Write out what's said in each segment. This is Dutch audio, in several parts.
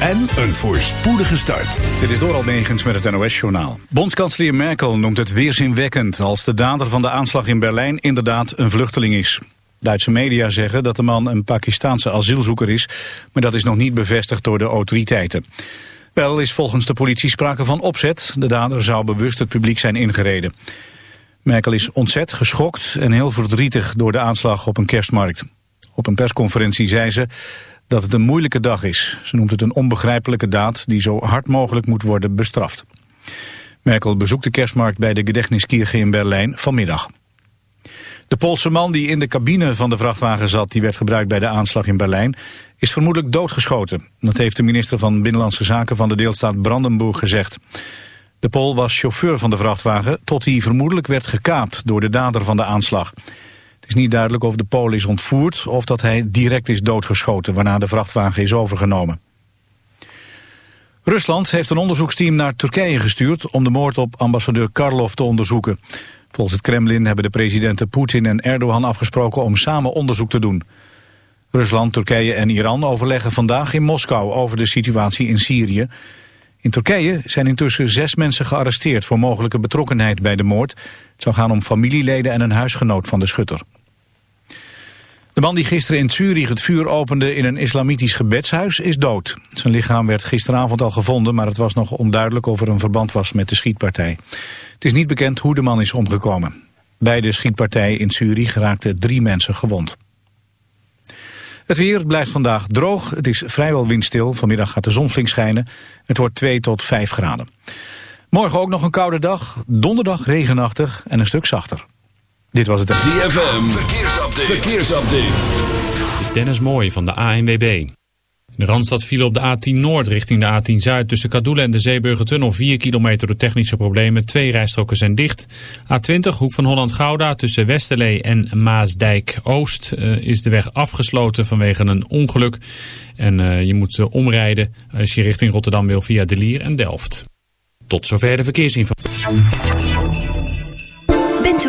en een voorspoedige start. Dit is Doral Negens met het NOS-journaal. Bondskanselier Merkel noemt het weerzinwekkend... als de dader van de aanslag in Berlijn inderdaad een vluchteling is. Duitse media zeggen dat de man een Pakistaanse asielzoeker is... maar dat is nog niet bevestigd door de autoriteiten. Wel is volgens de politie sprake van opzet. De dader zou bewust het publiek zijn ingereden. Merkel is ontzet, geschokt en heel verdrietig door de aanslag op een kerstmarkt. Op een persconferentie zei ze dat het een moeilijke dag is. Ze noemt het een onbegrijpelijke daad die zo hard mogelijk moet worden bestraft. Merkel bezoekt de kerstmarkt bij de Gedächtniskirche in Berlijn vanmiddag. De Poolse man die in de cabine van de vrachtwagen zat... die werd gebruikt bij de aanslag in Berlijn... is vermoedelijk doodgeschoten. Dat heeft de minister van Binnenlandse Zaken van de deelstaat Brandenburg gezegd. De Pool was chauffeur van de vrachtwagen... tot hij vermoedelijk werd gekaapt door de dader van de aanslag. Is niet duidelijk of de Pool is ontvoerd... of dat hij direct is doodgeschoten... waarna de vrachtwagen is overgenomen. Rusland heeft een onderzoeksteam naar Turkije gestuurd... om de moord op ambassadeur Karlov te onderzoeken... Volgens het Kremlin hebben de presidenten Poetin en Erdogan afgesproken om samen onderzoek te doen. Rusland, Turkije en Iran overleggen vandaag in Moskou over de situatie in Syrië. In Turkije zijn intussen zes mensen gearresteerd voor mogelijke betrokkenheid bij de moord. Het zou gaan om familieleden en een huisgenoot van de schutter. De man die gisteren in Zurich het vuur opende in een islamitisch gebedshuis is dood. Zijn lichaam werd gisteravond al gevonden, maar het was nog onduidelijk of er een verband was met de schietpartij. Het is niet bekend hoe de man is omgekomen. Bij de schietpartij in Zurich raakten drie mensen gewond. Het weer blijft vandaag droog. Het is vrijwel windstil. Vanmiddag gaat de zon flink schijnen. Het wordt 2 tot 5 graden. Morgen ook nog een koude dag. Donderdag regenachtig en een stuk zachter. Dit was het... ZFM. Verkeersupdate. Verkeersupdate. Dennis Mooij van de ANWB. De Randstad viel op de A10 Noord richting de A10 Zuid. Tussen Kadoelen en de Zeeburgertunnel 4 kilometer door technische problemen. Twee rijstroken zijn dicht. A20 Hoek van Holland-Gouda tussen Westerlee en Maasdijk-Oost uh, is de weg afgesloten vanwege een ongeluk. En uh, je moet uh, omrijden als je richting Rotterdam wil via De Lier en Delft. Tot zover de verkeersinformatie.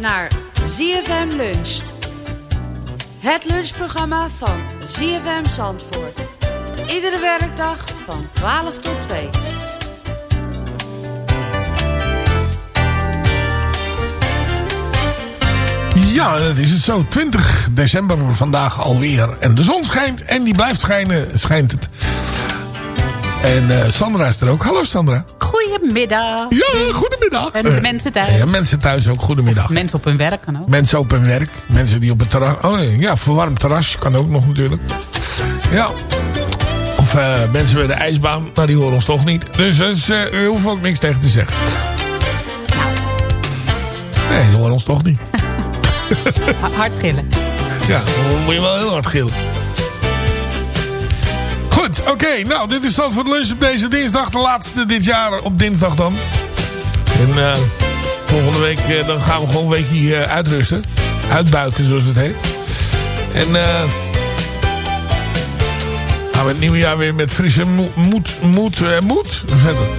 Naar ZFM Lunch. Het lunchprogramma van ZFM Zandvoort. Iedere werkdag van 12 tot 2. Ja, dat is het zo. 20 december vandaag alweer. En de zon schijnt. En die blijft schijnen, schijnt het. En uh, Sandra is er ook. Hallo Sandra. Goedemiddag. Ja, goedemiddag. En de mensen thuis. Ja, mensen thuis ook, goedemiddag. Mensen op hun werk kan ook. Mensen op hun werk. Mensen die op het terras... Oh ja, verwarmd terras kan ook nog natuurlijk. Ja. Of uh, mensen bij de ijsbaan. Nou, die horen ons toch niet. Dus, dus uh, u hoeft ook niks tegen te zeggen. Nee, die horen ons toch niet. hard gillen. Ja, dan moet je wel heel hard gillen. Goed, oké. Nou, dit is Zandvoort Lunch op deze dinsdag. De laatste dit jaar op dinsdag dan. En uh, volgende week uh, dan gaan we gewoon een weekje uh, uitrusten. Uitbuiken, zoals het heet. En gaan we het nieuwe jaar weer met frisse moed, moed, moed verder.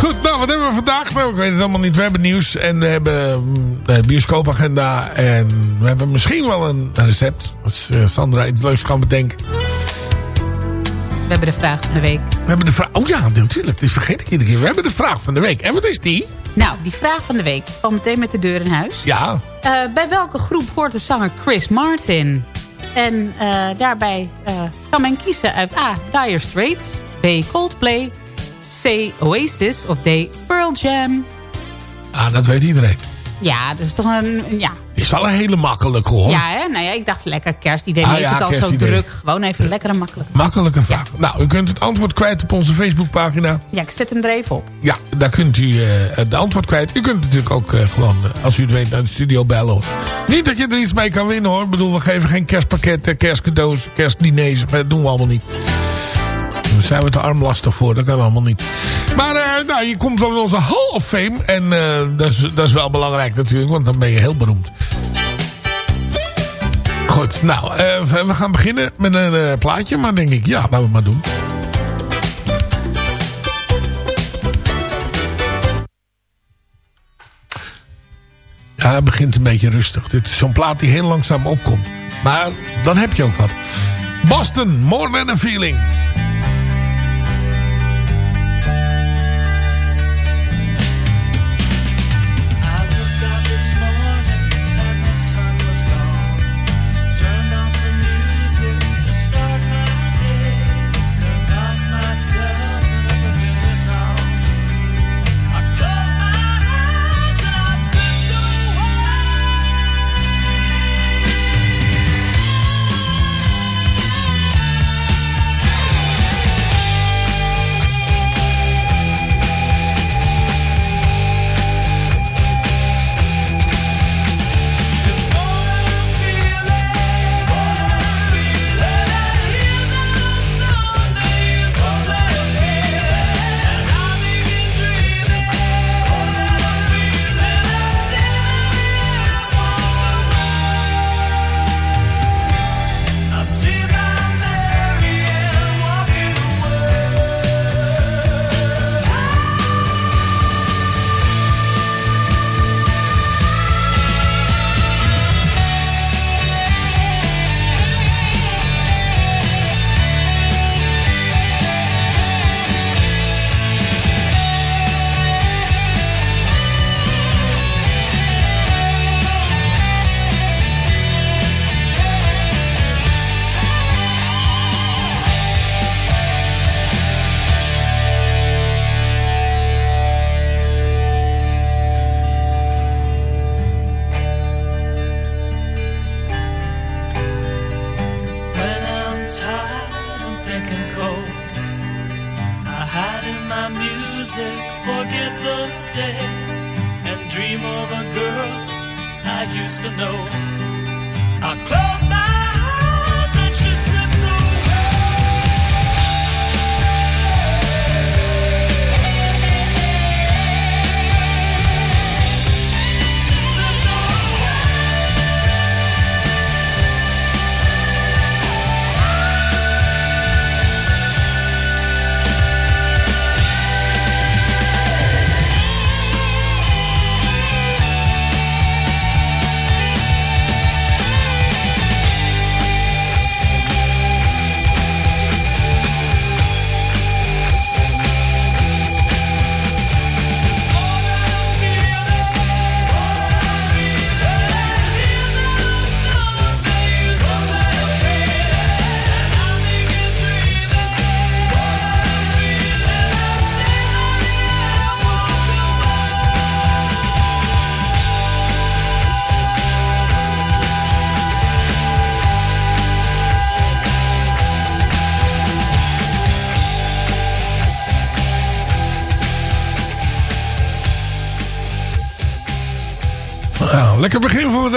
Goed, nou, wat hebben we vandaag? Nou, ik weet het allemaal niet. We hebben nieuws en we hebben de bioscoopagenda. En we hebben misschien wel een recept. Als Sandra iets leuks kan bedenken. We hebben de vraag van de week. We hebben de vraag... Oh ja, natuurlijk. Die vergeet ik iedere keer. We hebben de vraag van de week. En wat is die? Nou, die vraag van de week kwam meteen met de deur in huis. Ja. Uh, bij welke groep hoort de zanger Chris Martin? En uh, daarbij uh, kan men kiezen uit A. Dire Straits, B. Coldplay, C. Oasis of D. Pearl Jam. Ah, dat weet iedereen. Ja, dat is toch een... Ja. Is wel een hele makkelijke hoor. Ja, hè? Nou ja, ik dacht lekker kerstidee. Ah, ja, het al zo druk. Gewoon even lekker en makkelijk. Makkelijke vraag. Nou, u kunt het antwoord kwijt op onze Facebookpagina. Ja, ik zet hem er even op. Ja, daar kunt u uh, de antwoord kwijt. U kunt natuurlijk ook uh, gewoon, uh, als u het weet, naar de studio bellen. Hoor. Niet dat je er iets mee kan winnen hoor. Ik bedoel, we geven geen kerstpakketten, kerstcadeaus, kerstdiners. Dat doen we allemaal niet. Daar zijn we te armlastig voor. Dat kan allemaal niet. Maar uh, nou, je komt wel in onze Hall of Fame. En uh, dat, is, dat is wel belangrijk natuurlijk. Want dan ben je heel beroemd. Goed, nou, uh, we gaan beginnen met een plaatje. Maar denk ik, ja, laten we het maar doen. Ja, het begint een beetje rustig. Dit is zo'n plaat die heel langzaam opkomt. Maar dan heb je ook wat. Boston, More Than A Feeling.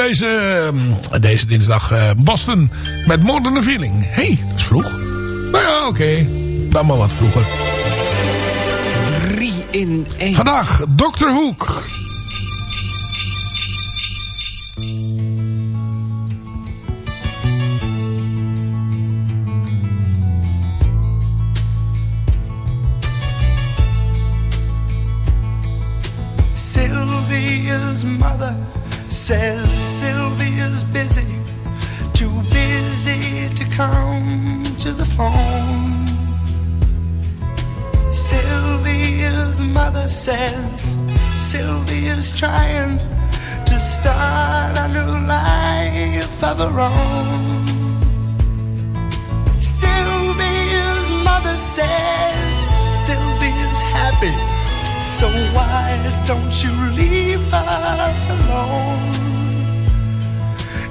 Deze, uh, deze dinsdag uh, Boston met More Than a Feeling. Hé, hey, dat is vroeg. Nou ja, oké. Okay. Dan maar wat vroeger. 3 in 1. Vandaag Dr. Hoek.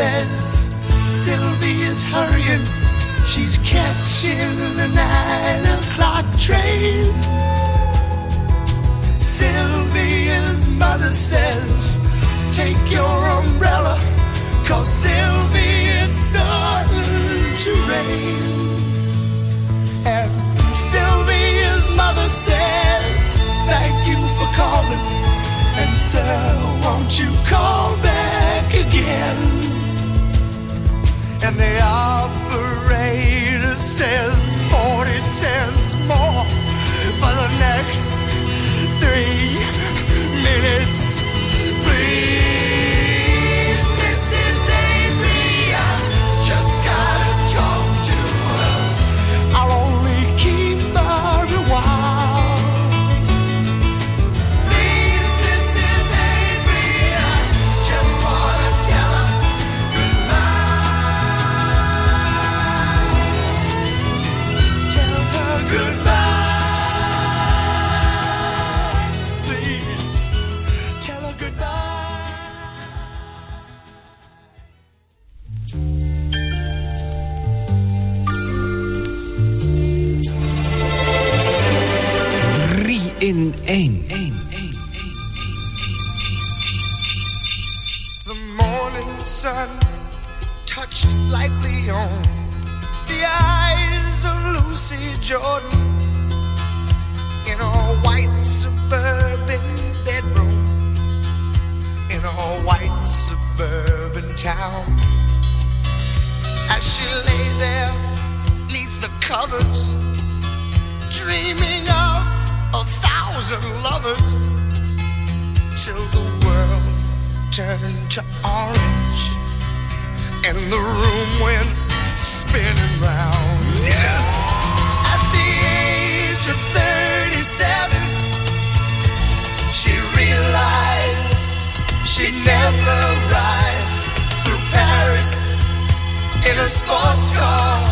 says Sylvia's hurrying. She's catching the nine o'clock train. Sylvia's mother says, Take your And the Jordan in a white suburban bedroom in a white suburban town. As she lay there neath the covers, dreaming of a thousand lovers, till the world turned to orange and the room went spinning sports car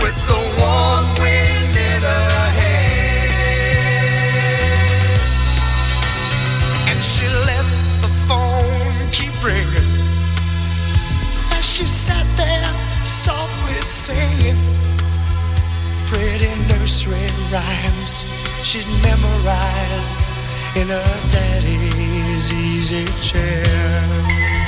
with the warm wind in her hair. And she let the phone keep ringing as she sat there softly singing pretty nursery rhymes she'd memorized in her daddy's easy chair.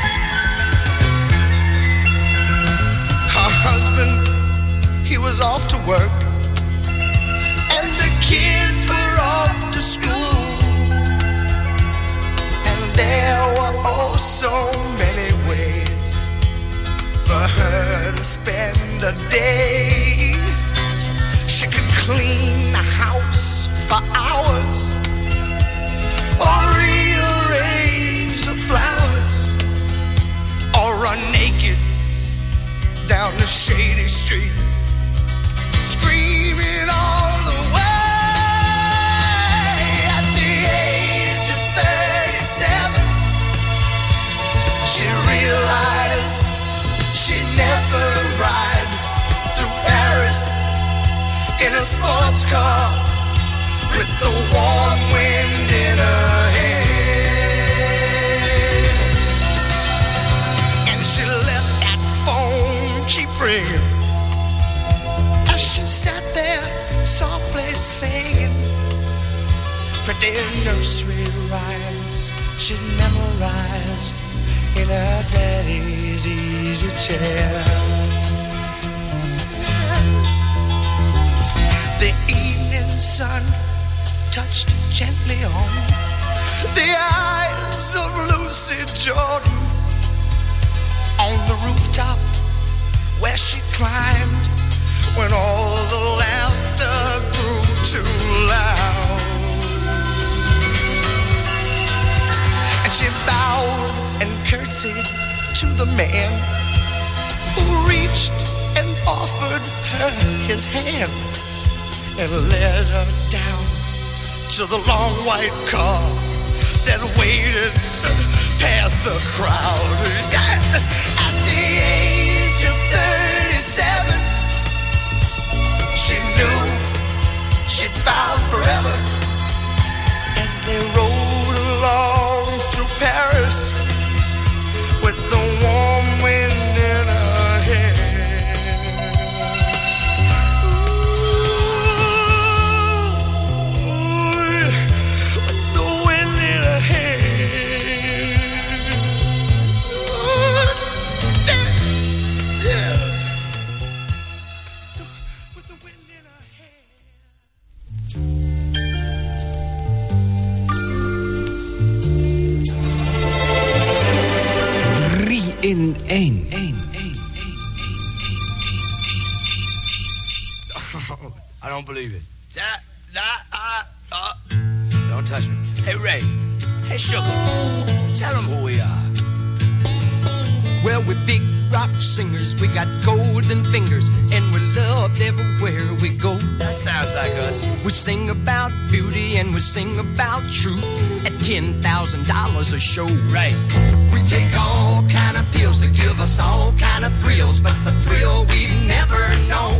Husband, he was off to work, and the kids were off to school. And there were oh so many ways for her to spend a day. She could clean the house for hours or rearrange the flowers or run naked down the shady street screaming all the way at the age of 37 she realized she'd never ride through Paris in a sports car with the warm wind in her hair. Ringing as she sat there softly singing pretty nursery rhymes she'd memorized in her daddy's easy chair. The evening sun touched gently on the eyes of Lucy Jordan on the rooftop where she climbed when all the laughter grew too loud. And she bowed and curtsied to the man who reached and offered her his hand and led her down to the long white car that waited past the crowd. Forever. As they rode along in één. I don't believe it. That, that, uh, uh. Don't touch me. Hey, Ray. Hey, Sugar. Tell them who we are. Well, we're big rock singers. We got golden fingers, and we're loved everywhere we go. That sounds like us. We sing about beauty and we sing about truth at ten thousand dollars a show. Right. We take all pills to give us all kind of thrills, but the thrill we've never known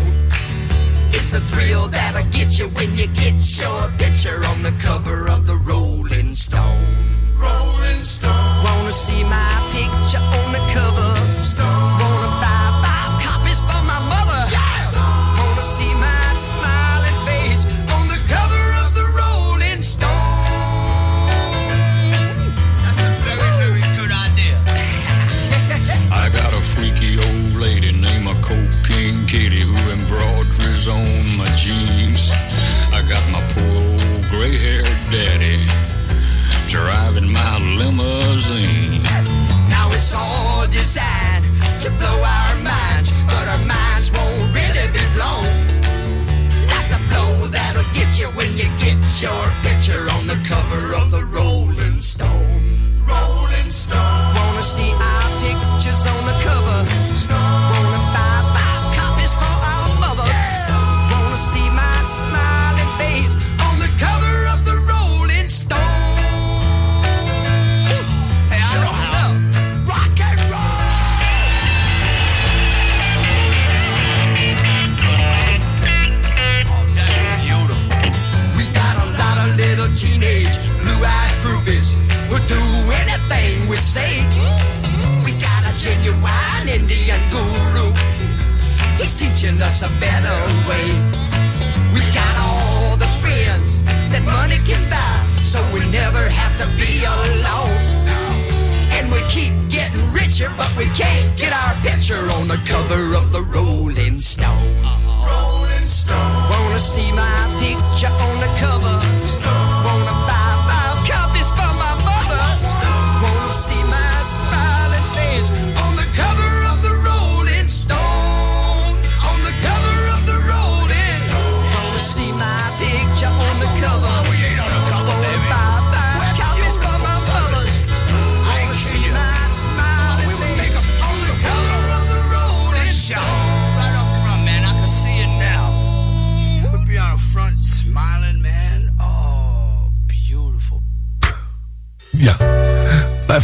is the thrill that'll get you when you get your picture on the cover of the Rolling Stone. Rolling Stone. Wanna see my picture on the cover? Wanna on my jeans. I got my poor genuine Indian guru. He's teaching us a better way.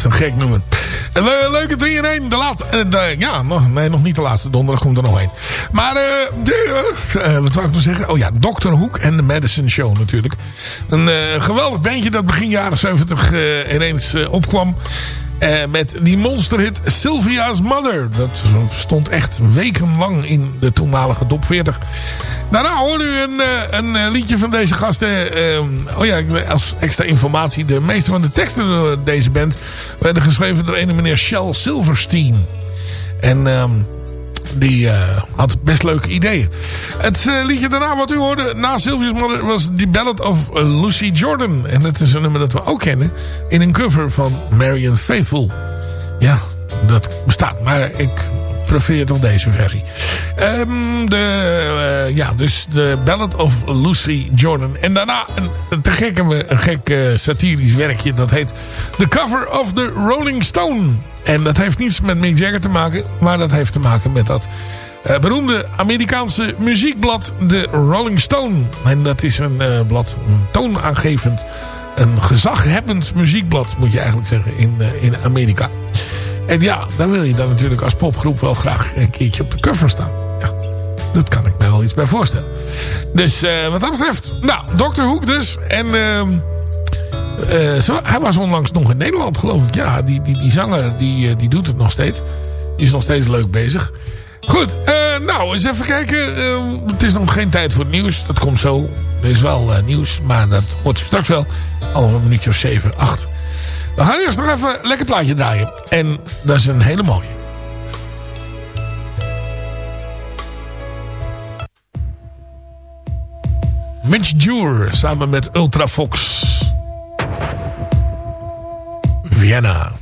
Blijft een gek le- leuke 3 in 1. De laatste. eh, de- ja, nog, nee, nog niet de laatste. Donderdag komt er nog één. Maar, eh, eh, wat wou ik nog zeggen? Oh ja, Dr. Hoek en de Madison Show natuurlijk. Een geweldig bandje dat begin jaren 70 eh, ineens opkwam. Met die monsterhit Sylvia's Mother. Dat stond echt wekenlang in de toenmalige top 40. Daarna hoorde u een, eh, een eh, liedje van deze gasten. eh, oh ja, als extra informatie. De meeste van de teksten door deze band werden geschreven door een meneer Shel Silverstein. En ehm, die eh, had best leuke ideeën. Het liedje daarna wat u hoorde na Sylvia's Mother was The Ballad of Lucy Jordan. En dat is een nummer dat we ook kennen in een cover van Marian Faithful. Ja, dat bestaat. Maar ik prefereer toch deze versie. Ehm, de, eh, ja, dus de Ballad of Lucy Jordan. En daarna een, te gek, een, gek eh, satirisch werkje. Dat heet The Cover of the Rolling Stone. En dat heeft niets met Mick Jagger te maken. Maar dat heeft te maken met dat eh, beroemde Amerikaanse muziekblad The Rolling Stone. En dat is een blad, een toonaangevend, een gezaghebbend muziekblad moet je eigenlijk zeggen in, in Amerika. En ja, dan wil je dan natuurlijk als popgroep wel graag een keertje op de cover staan. Ja, dat kan ik mij wel iets bij voorstellen. Dus eh, wat dat betreft, nou, Dr. Hoek dus. En ehm, eh, hij was onlangs nog in Nederland, geloof ik. Ja, die, die, die zanger, die, eh, die doet het nog steeds. Die is nog steeds leuk bezig. Goed, nou, eens even kijken. Het is nog geen tijd voor het nieuws. Dat komt zo. Er is wel nieuws, maar dat hoort straks wel. Al een minuutje of 7, 8. We gaan eerst nog even een lekker plaatje draaien. En dat is een hele mooie. Mitch Jure samen met Ultrafox. Vienna.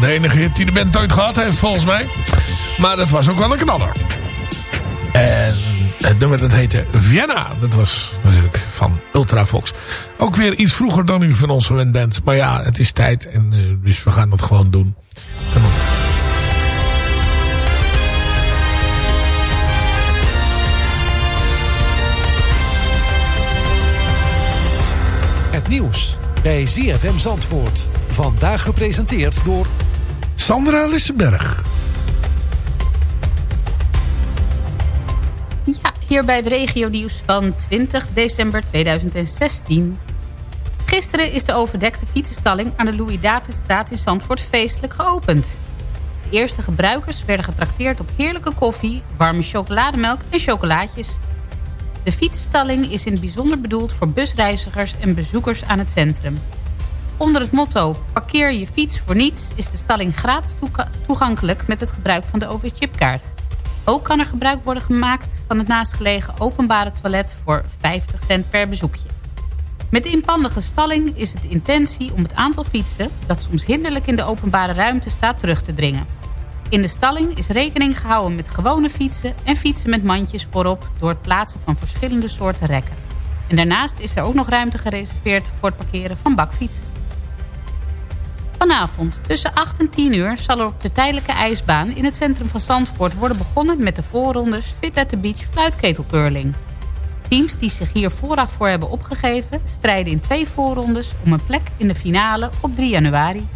De enige hit die de band ooit gehad heeft volgens mij. Maar dat was ook wel een knaller. En het nummer dat heette Vienna. Dat was natuurlijk van Ultravox. Ook weer iets vroeger dan u van onze band. Maar ja, het is tijd. En, uh, dus we gaan dat gewoon doen. Het nieuws bij ZFM Zandvoort. Vandaag gepresenteerd door... Sandra Lissenberg. Ja, hier bij het regio nieuws van 20 december 2016. Gisteren is de overdekte fietsenstalling aan de Louis-Davidstraat in Zandvoort feestelijk geopend. De eerste gebruikers werden getrakteerd op heerlijke koffie, warme chocolademelk en chocolaatjes. De fietsenstalling is in het bijzonder bedoeld voor busreizigers en bezoekers aan het centrum. Onder het motto parkeer je fiets voor niets is de stalling gratis toegankelijk met het gebruik van de OV-chipkaart. Ook kan er gebruik worden gemaakt van het naastgelegen openbare toilet voor 50 cent per bezoekje. Met de inpandige stalling is het de intentie om het aantal fietsen... dat soms hinderlijk in de openbare ruimte staat terug te dringen. In de stalling is rekening gehouden met gewone fietsen... en fietsen met mandjes voorop door het plaatsen van verschillende soorten rekken. En daarnaast is er ook nog ruimte gereserveerd voor het parkeren van bakfietsen. Vanavond tussen 8 en 10 uur zal er op de tijdelijke ijsbaan in het centrum van Zandvoort worden begonnen met de voorrondes Fit at the Beach fluitketelcurling. Teams die zich hier vooraf voor hebben opgegeven strijden in twee voorrondes om een plek in de finale op 3 januari.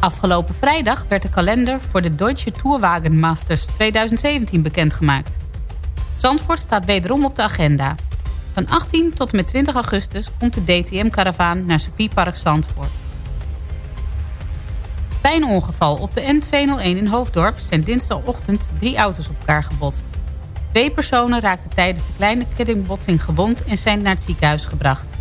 Afgelopen vrijdag werd de kalender voor de Deutsche Tourwagen Masters 2017 bekendgemaakt. Zandvoort staat wederom op de agenda. Van 18 tot en met 20 augustus komt de DTM-karavaan naar circuitpark Zandvoort. Bij een ongeval op de N201 in Hoofddorp zijn dinsdagochtend drie auto's op elkaar gebotst. Twee personen raakten tijdens de kleine kettingbotsing gewond en zijn naar het ziekenhuis gebracht.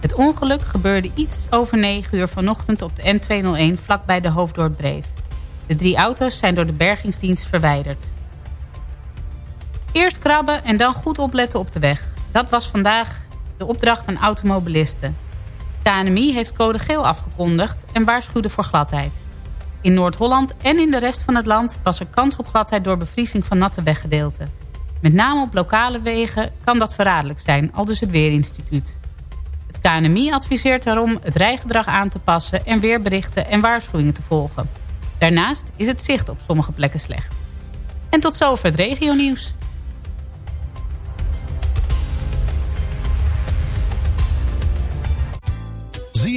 Het ongeluk gebeurde iets over 9 uur vanochtend op de N201 vlakbij de Hoofddorpdreef. De drie auto's zijn door de bergingsdienst verwijderd. Eerst krabben en dan goed opletten op de weg. Dat was vandaag de opdracht aan automobilisten. KNMI heeft code geel afgekondigd en waarschuwde voor gladheid. In Noord-Holland en in de rest van het land was er kans op gladheid door bevriezing van natte weggedeelten. Met name op lokale wegen kan dat verraderlijk zijn, al dus het Weerinstituut. Het KNMI adviseert daarom het rijgedrag aan te passen en weerberichten en waarschuwingen te volgen. Daarnaast is het zicht op sommige plekken slecht. En tot zover het regionieuws.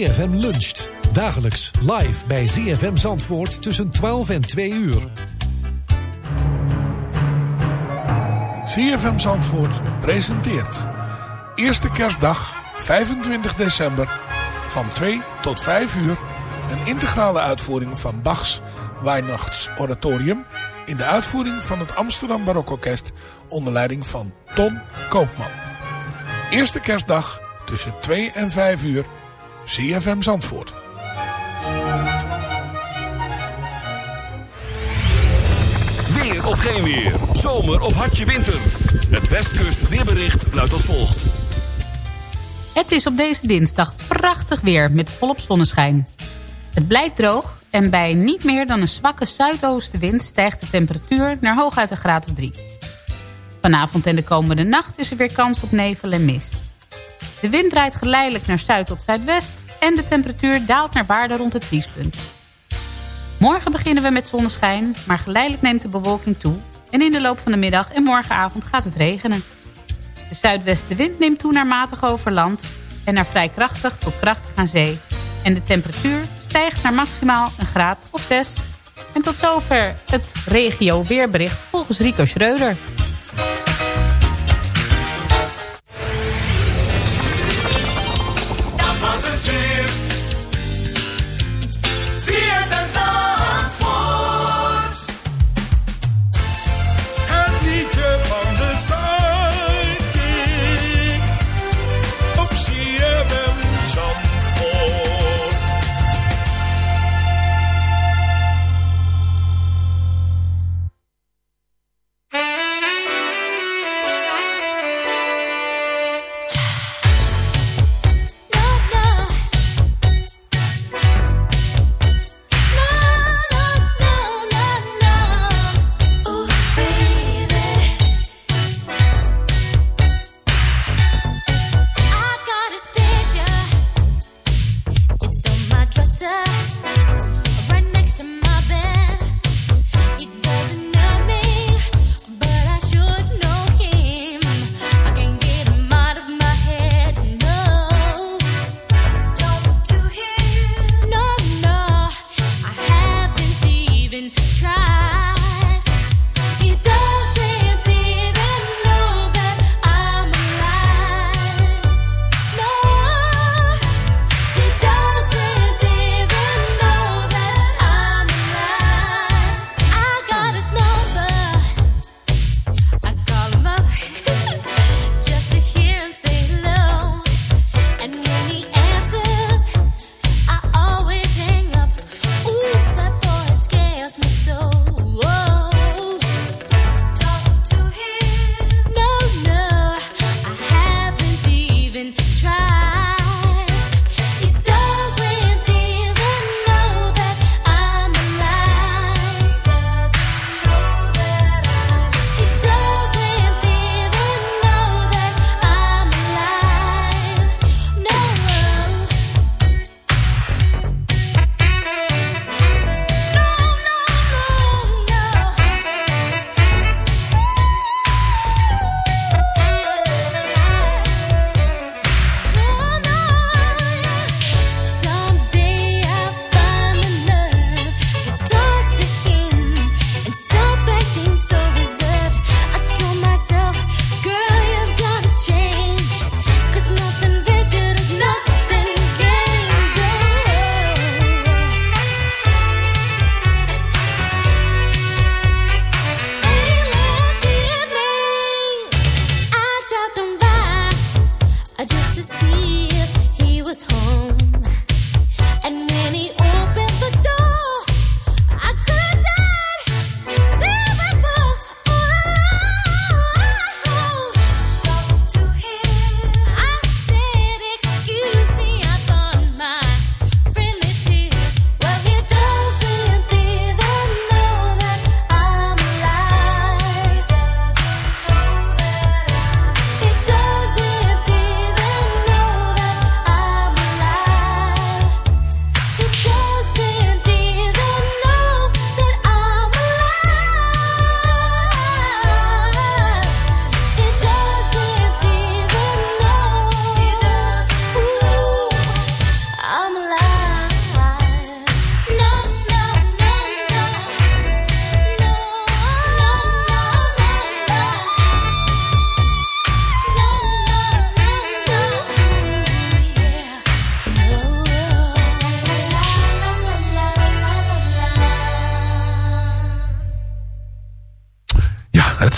ZFM luncht. Dagelijks live bij ZFM Zandvoort tussen 12 en 2 uur. ZFM Zandvoort presenteert. Eerste kerstdag, 25 december, van 2 tot 5 uur... een integrale uitvoering van Bachs Weihnachtsoratorium... in de uitvoering van het Amsterdam Barokorkest... onder leiding van Ton Koopman. Eerste kerstdag tussen 2 en 5 uur... CFM Zandvoort. Weer of geen weer. Zomer of hartje winter. Het Westkust weerbericht luidt als volgt. Het is op deze dinsdag prachtig weer met volop zonneschijn. Het blijft droog en bij niet meer dan een zwakke zuidoostenwind... stijgt de temperatuur naar hooguit een graad of 3. Vanavond en de komende nacht is er weer kans op nevel en mist. De wind draait geleidelijk naar zuid tot zuidwest... en de temperatuur daalt naar waarde rond het vriespunt. Morgen beginnen we met zonneschijn, maar geleidelijk neemt de bewolking toe... en in de loop van de middag en morgenavond gaat het regenen. De zuidwestenwind neemt toe naar matig over land... en naar vrij krachtig tot krachtig aan zee. En de temperatuur stijgt naar maximaal een graad of 6. En tot zover het regio weerbericht volgens Rico Schreuder.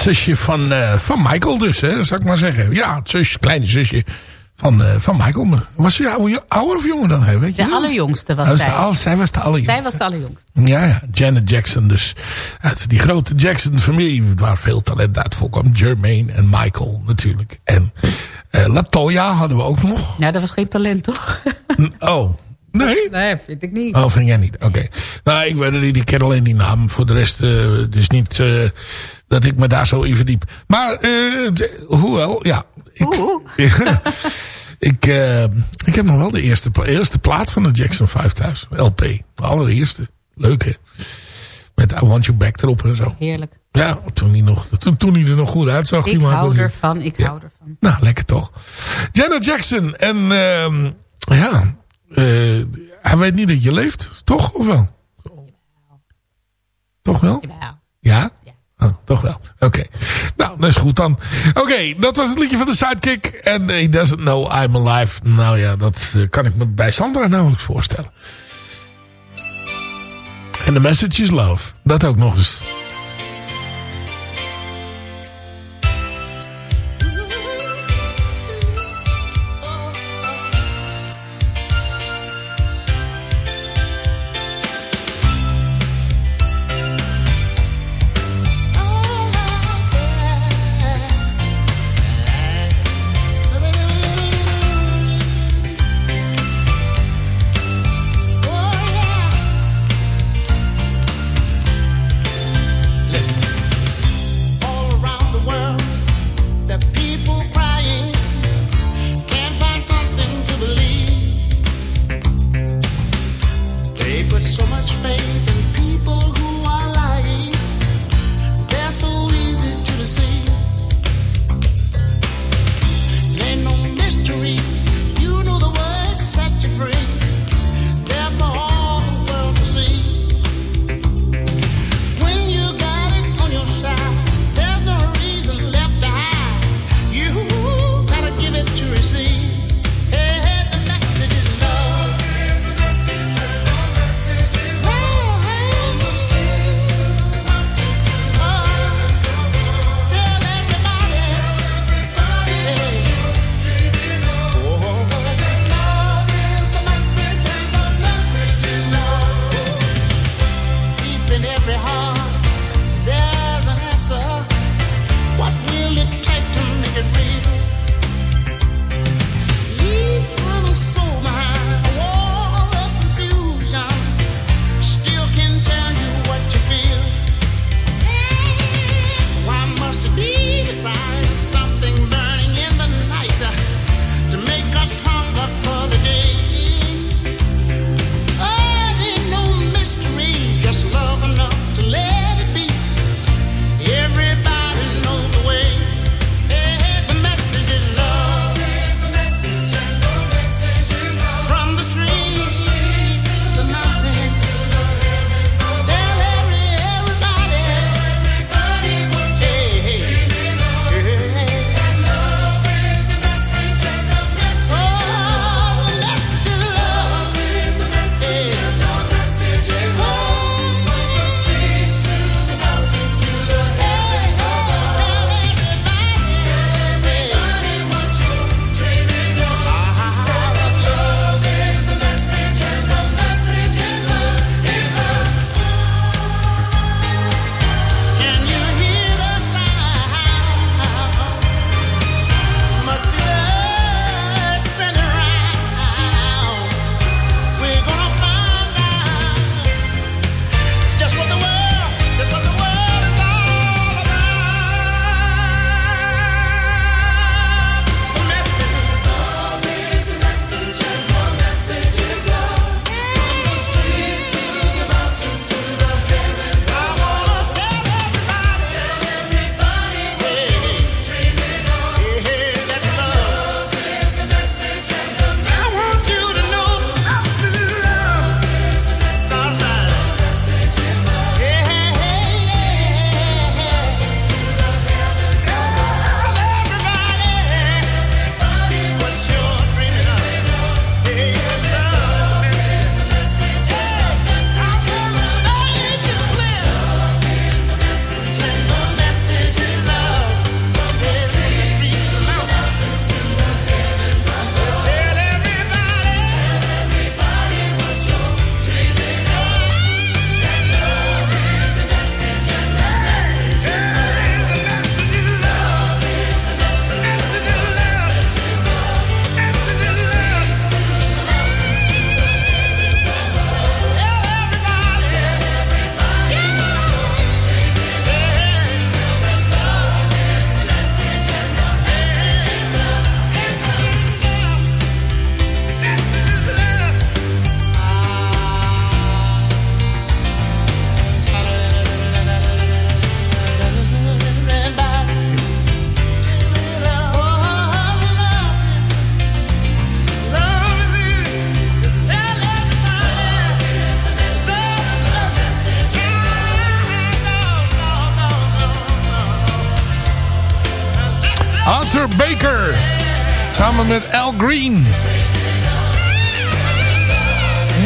Zusje van, eh, van Michael dus, hè, zou ik maar zeggen. Ja, het zusje, kleine zusje van, eh, van Michael. Was ze ouder, ouder of jonger dan hij, weet je De allerjongste was Dat zij. al- zij was de allerjongste. Zij was de allerjongste. Ja, ja, Janet Jackson dus. Uit die grote Jackson-familie waar veel talent uit voorkwam. Jermaine en Michael natuurlijk. En eh Latoya hadden we ook nog. Ja, dat was geen talent, toch? Oh, nee? Nee, vind ik niet. Oh, vind jij niet? Oké. Nou, ik weet het niet. Ik ken alleen die naam. Voor de rest, eh, dus niet dat ik me daar zo in verdiep. Maar, eh, hoewel, ja. Ik, ik, eh, ik heb nog wel de eerste, eerste plaat van de Jackson 5000 LP. De allereerste. Leuk, hè? Met I Want You Back erop en zo. Heerlijk. Ja, toen hij, nog, toen, toen hij er nog goed uitzag. Ik hou ervan, ik hou ervan. Nou, lekker toch. Janet Jackson. En ehm ja, eh, hij weet niet dat je leeft. Toch? Of wel? Toch wel? Ja? Oh, toch wel. Oké. Nou, dat is goed dan. Oké, dat was het liedje van de Sidekick. En He Doesn't Know I'm Alive. Nou ja, dat eh, kan ik me bij Sandra nauwelijks voorstellen. En The Message is Love. Dat ook nog eens.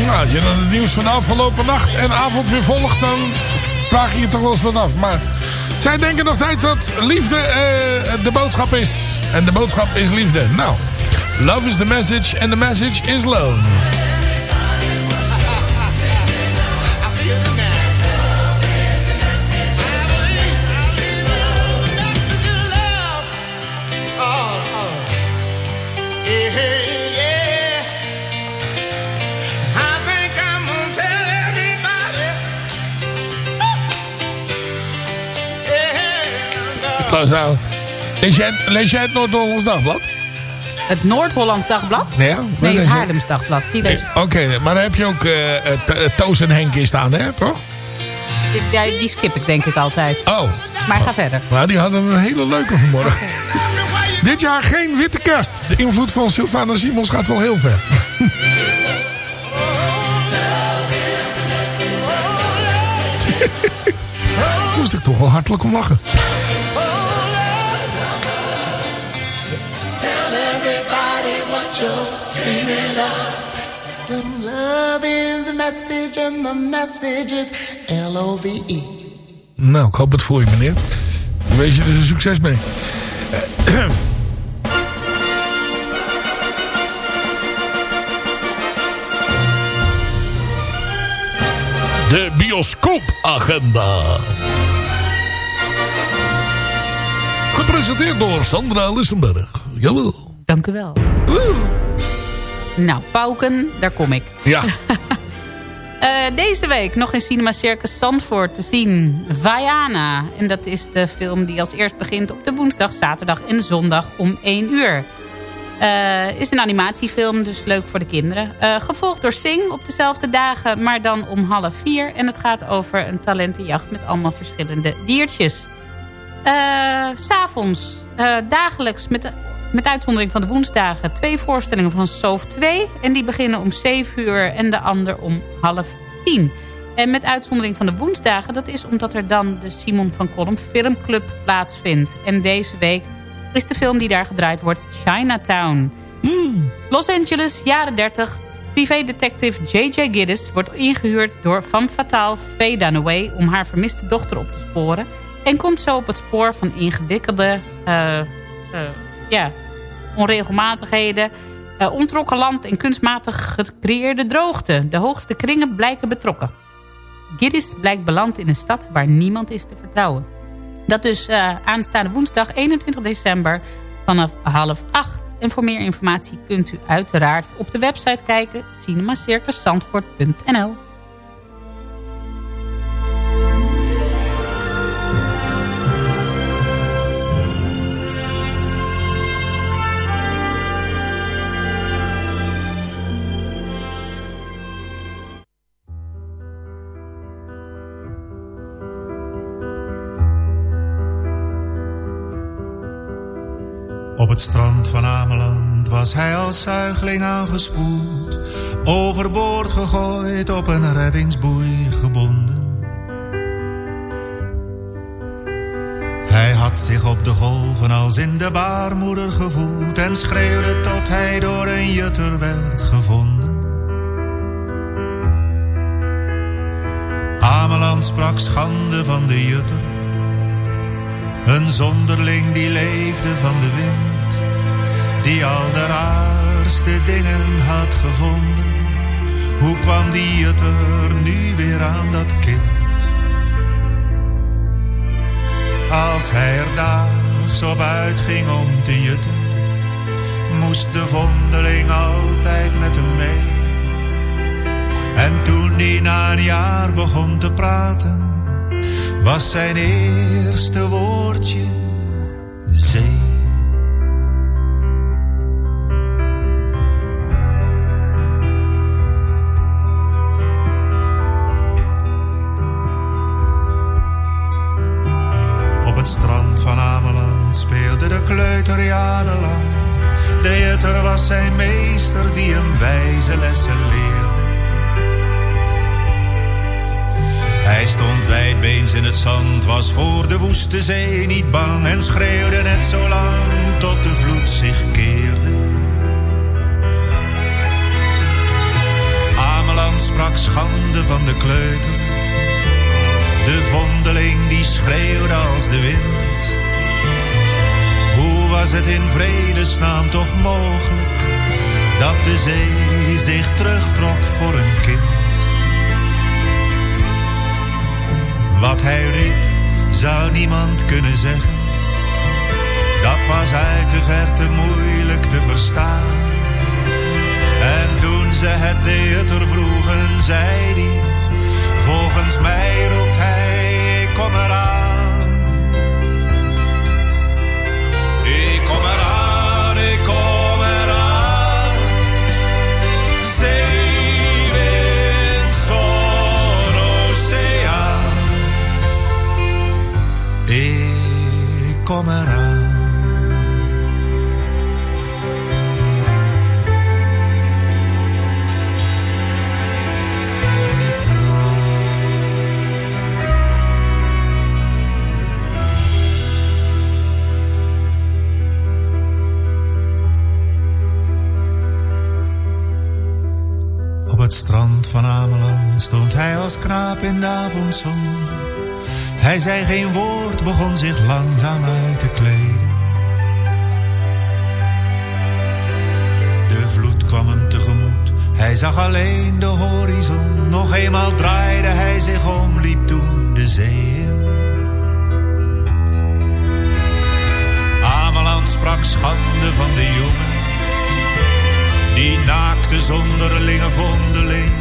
Nou, als je dan het nieuws van de afgelopen nacht en avond weer volgt... dan vraag je je toch wel eens wat af. Maar zij denken nog steeds dat liefde uh, de boodschap is. En de boodschap is liefde. Nou, love is the message and the message is love. Nou, lees, jij, lees jij het Noord-Hollands Dagblad? Het Noord-Hollands Dagblad? Ja, nee, het Haarlems Dagblad. Nee, Oké, maar dan heb je ook uh, Toos en Henk in staan, hè? Toch? Ja, die skip ik denk ik altijd. Oh. Maar ga verder. Maar die hadden een hele leuke vanmorgen. Dit jaar geen witte kerst. De invloed van Sylvana Simons gaat wel heel ver. Moest ik toch wel hartelijk om lachen. L-O-V-E. Nou, ik hoop het voor je, meneer. Wees je er een succes mee. De bioscoopagenda. Gepresenteerd door Sandra Lissenberg. Jawel. Dank u wel. Nou, Pauken, daar kom ik. Ja. uh, deze week nog in Cinema Circus Zandvoort te zien Vaiana. En dat is de film die als eerst begint op de woensdag, zaterdag en zondag om 1 uur. Uh, is een animatiefilm, dus leuk voor de kinderen. Uh, gevolgd door Sing op dezelfde dagen, maar dan om half vier. En het gaat over een talentenjacht met allemaal verschillende diertjes. Uh, S'avonds, dagelijks, met, met uitzondering van de woensdagen... twee voorstellingen van Soof 2. En die beginnen om 7 uur en de ander om half tien. En met uitzondering van de woensdagen... dat is omdat er dan de Simon van Kolm Filmclub plaatsvindt. En deze week is de film die daar gedraaid wordt Chinatown. Mm. Los Angeles, jaren 30. Privédetective J.J. Giddis wordt ingehuurd door Van Fataal Faye Dunaway... om haar vermiste dochter op te sporen. En komt zo op het spoor van ingewikkelde uh, uh, ja, onregelmatigheden... Uh, ontrokken land en kunstmatig gecreëerde droogte. De hoogste kringen blijken betrokken. Giddis blijkt beland in een stad waar niemand is te vertrouwen. Dat dus uh, aanstaande woensdag 21 december vanaf half acht. En voor meer informatie kunt u uiteraard op de website kijken... cinemacircuszandvoort.nl Ameland was hij als zuigeling aangespoeld. Overboord gegooid, op een reddingsboei gebonden. Hij had zich op de golven als in de baarmoeder gevoeld. En schreeuwde tot hij door een jutter werd gevonden. Ameland sprak schande van de jutter. Een zonderling die leefde van de wind, die al de raarste dingen had gevonden. Hoe kwam die jutter nu weer aan dat kind? Als hij er daags op uitging om te jutten, moest de vondeling altijd met hem mee. En toen hij na een jaar begon te praten was zijn eerste woordje zee. Lessen leerde. Hij stond wijdbeens in het zand, was voor de woeste zee niet bang en schreeuwde net zo lang tot de vloed zich keerde. Ameland sprak schande van de kleuter, de vondeling die schreeuwde als de wind. Hoe was het in vredesnaam toch mogelijk dat de zee zich terugtrok voor een kind? Wat hij riep, zou niemand kunnen zeggen. Dat was uit de verte moeilijk te verstaan. En toen ze het theater vroegen, zei hij... Volgens mij roept hij, ik kom eraan. Ik kom eraan, Op het strand van Ameland stond hij als knaap in de avondzon. Hij zei geen woord, begon zich langzaam uit te kleden. De vloed kwam hem tegemoet, hij zag alleen de horizon. Nog eenmaal draaide hij zich om, liep toen de zee in. Ameland sprak schande van de jongen die naakte zonderlinge vondeling.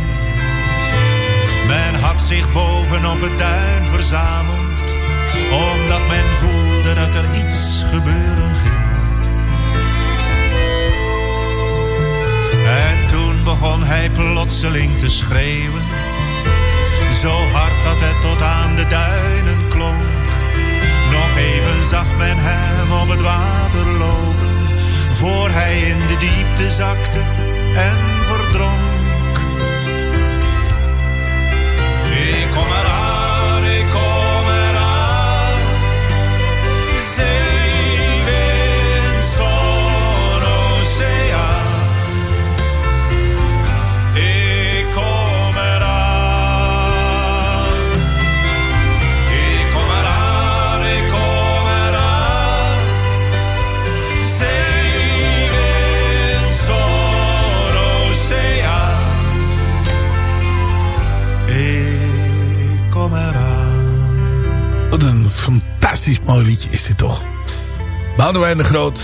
Had zich bovenop het duin verzameld, omdat men voelde dat er iets gebeuren ging. En toen begon hij plotseling te schreeuwen, zo hard dat het tot aan de duinen klonk. Nog even zag men hem op het water lopen voor hij in de diepte zakte en verdronk. Fantastisch mooi liedje is dit toch. Boudewijn de Groot.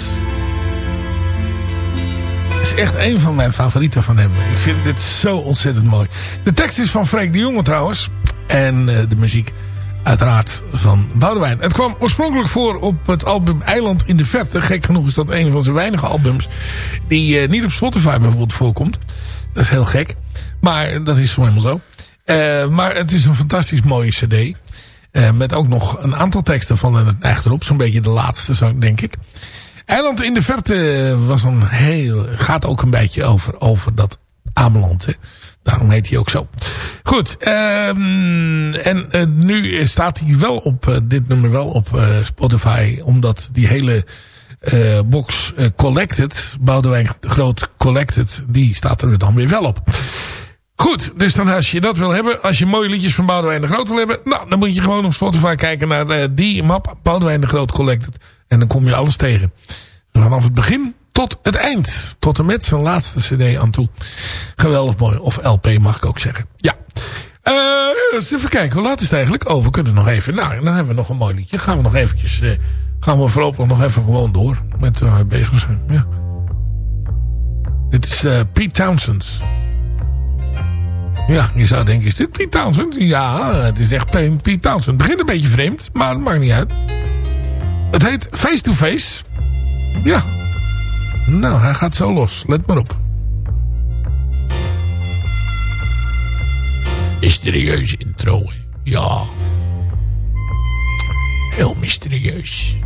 Is echt een van mijn favorieten van hem. Ik vind dit zo ontzettend mooi. De tekst is van Freek de Jonge trouwens. En eh, de muziek uiteraard van Boudewijn. Het kwam oorspronkelijk voor op het album Eiland in de Verte. Gek genoeg is dat een van zijn weinige albums die eh, niet op Spotify bijvoorbeeld voorkomt. Dat is heel gek. Maar dat is voor helemaal zo. Eh, maar het is een fantastisch mooie cd. Eh, met ook nog een aantal teksten van het echt erop. Zo'n beetje de laatste, denk ik. Eiland in de Verte was een heel, gaat ook een beetje over, over dat Ameland. Hè. Daarom heet hij ook zo. Goed. ehm, en eh, nu staat hij wel op, eh, dit nummer wel op Spotify. Omdat die hele box Collected, Boudewijn de Groot Collected, die staat er dan weer wel op. Goed, dus dan als je dat wil hebben, als je mooie liedjes van Boudewijn de Groot wil hebben, nou, dan moet je gewoon op Spotify kijken naar eh, die map, Boudewijn de Groot Collected. En dan kom je alles tegen. Vanaf het begin tot het eind. Tot en met zijn laatste cd aan toe. Geweldig mooi. Of LP mag ik ook zeggen. Ja. Eh, even kijken, hoe laat is het eigenlijk? Oh, we kunnen nog even. Nou, dan hebben we nog een mooi liedje. Gaan we nog eventjes, eh, gaan we voorlopig nog even gewoon door. Met bezig zijn. Ja. Dit is Pete Townsend. Ja, je zou denken, is dit Pete Townsend? Ja, het is echt Pete Townsend. Het begint een beetje vreemd, maar het maakt niet uit. Het heet Face to Face. Ja. Nou, hij gaat zo los. Let maar op. Mysterieuze intro. Ja. Heel mysterieus.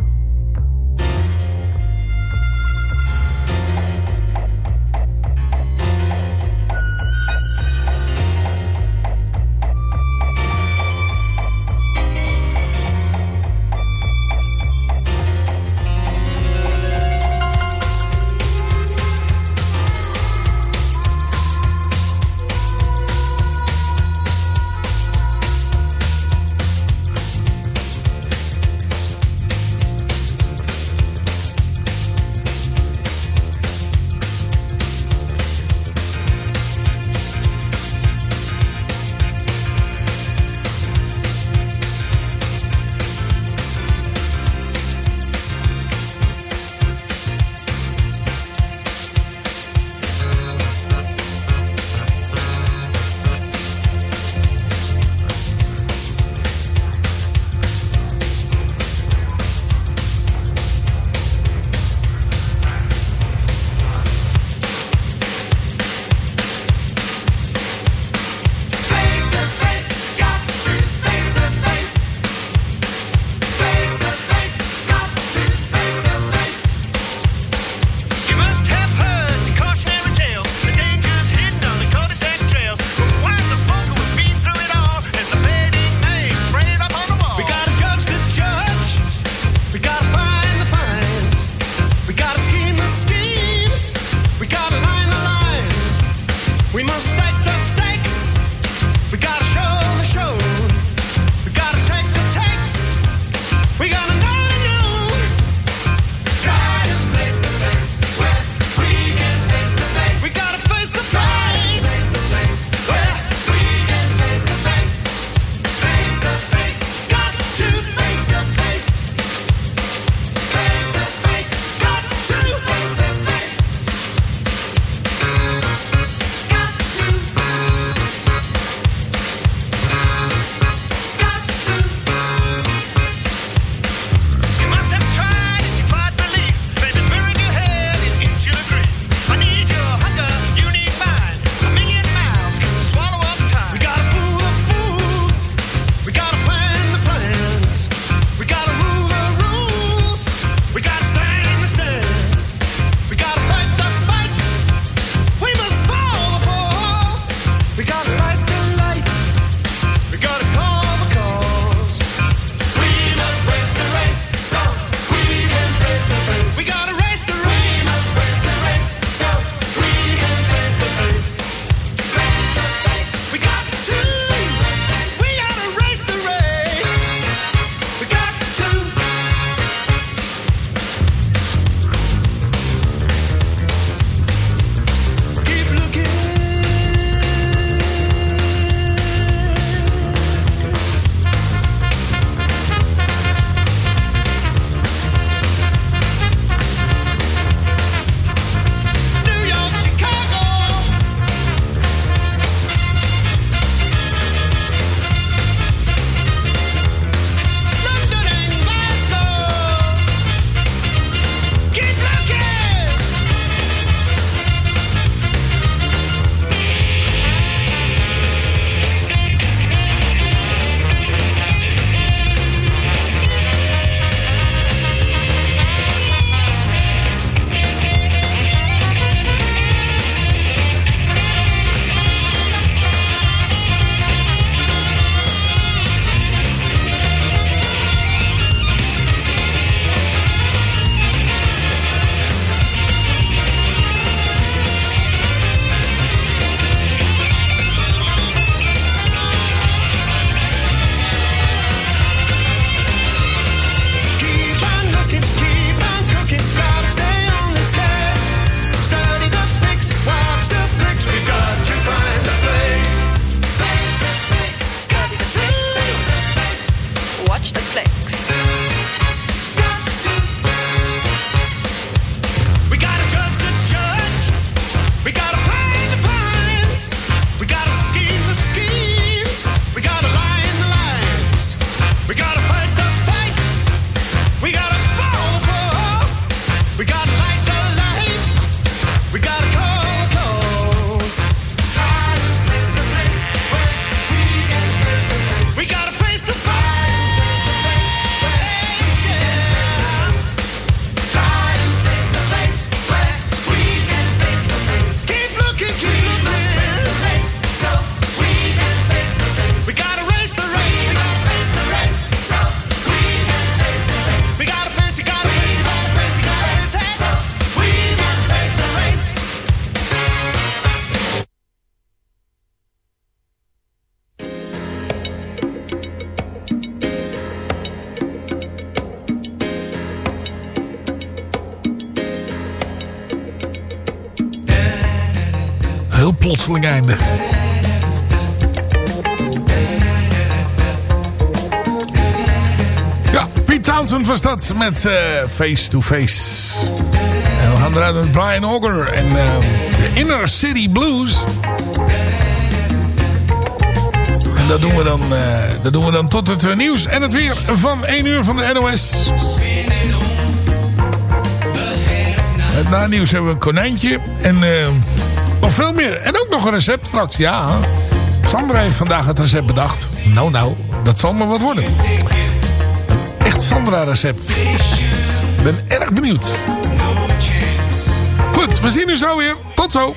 Mix. Met Face to Face. En we gaan eruit met Brian Auger en eh, de Inner City Blues. En dat doen we dan, eh, dat doen we dan tot het eh, nieuws en het weer van 1 uur van de NOS. Het na nieuws hebben we een konijntje en nog veel meer. En ook nog een recept straks, ja. Sandra heeft vandaag het recept bedacht. Nou, nou, dat zal maar wat worden. Een echt Sandra-recept. Ik ben erg benieuwd. Goed, we zien u zo weer. Tot zo.